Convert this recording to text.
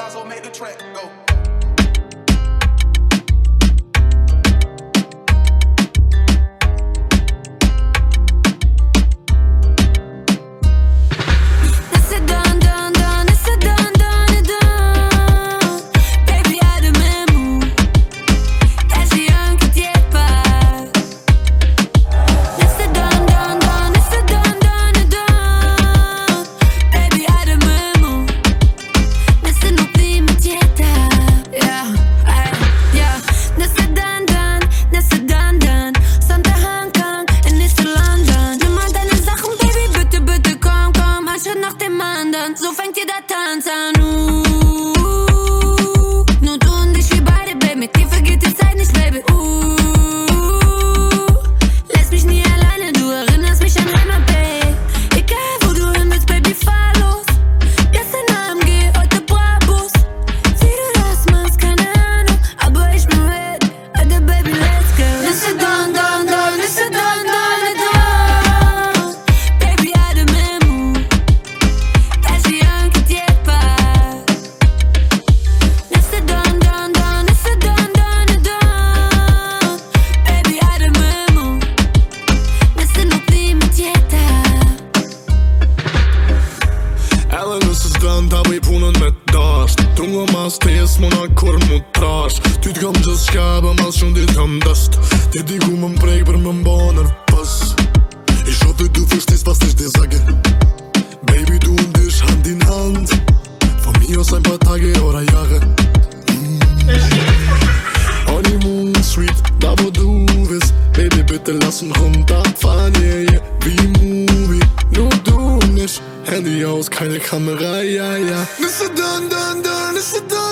Palazzo make the track go. gaan oeh. No doen this baby, die vergeet het zijn baby, mas të jes mona kur mu trash Ty t'kam gjës shka bë mas shumë dit kam dësht Ti di ku më mprej për më mbonër pës I shofi du fështis pas t'esh dizage Baby du ndysh hand in hand Fëmijo sajnë për tagi ora jahe mm. moon sweet da bo duves Baby bitte lasën hëm ta fan yeah yeah Vi movie nuk du nish Handy aus keine kamera ja ja this shit